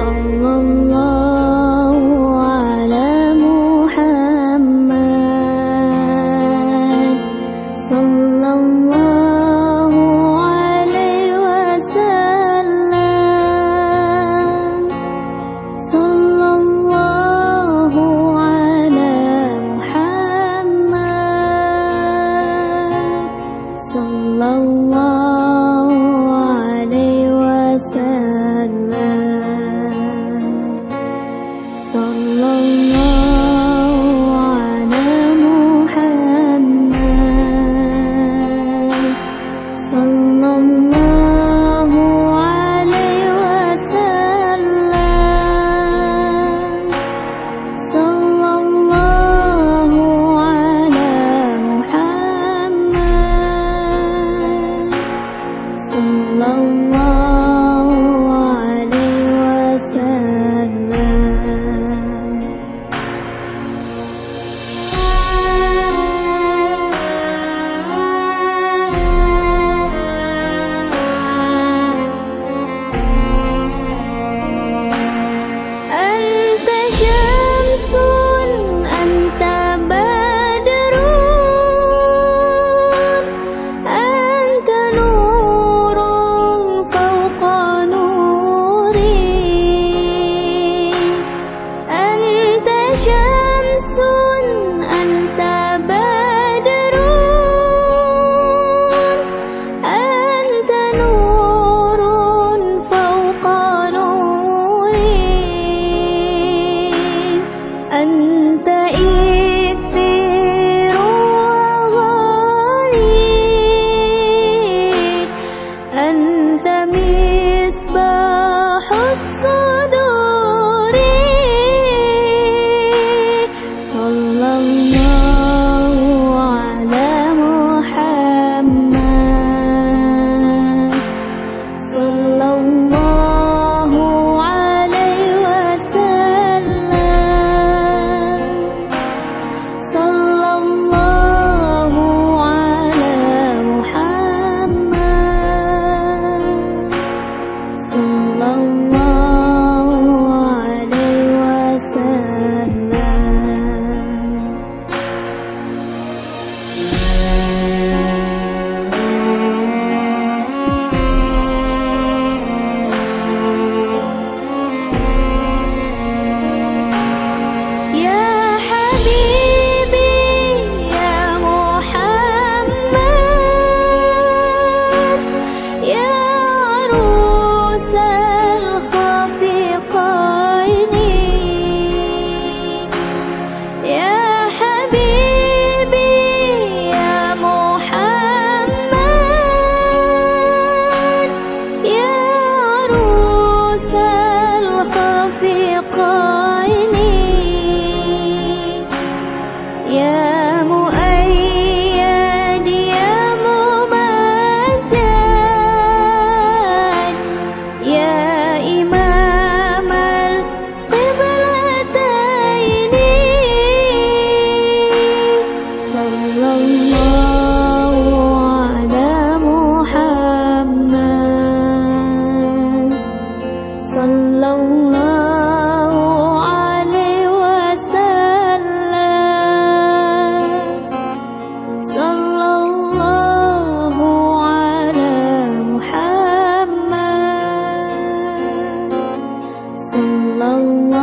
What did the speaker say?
صلى الله على محمد. so slow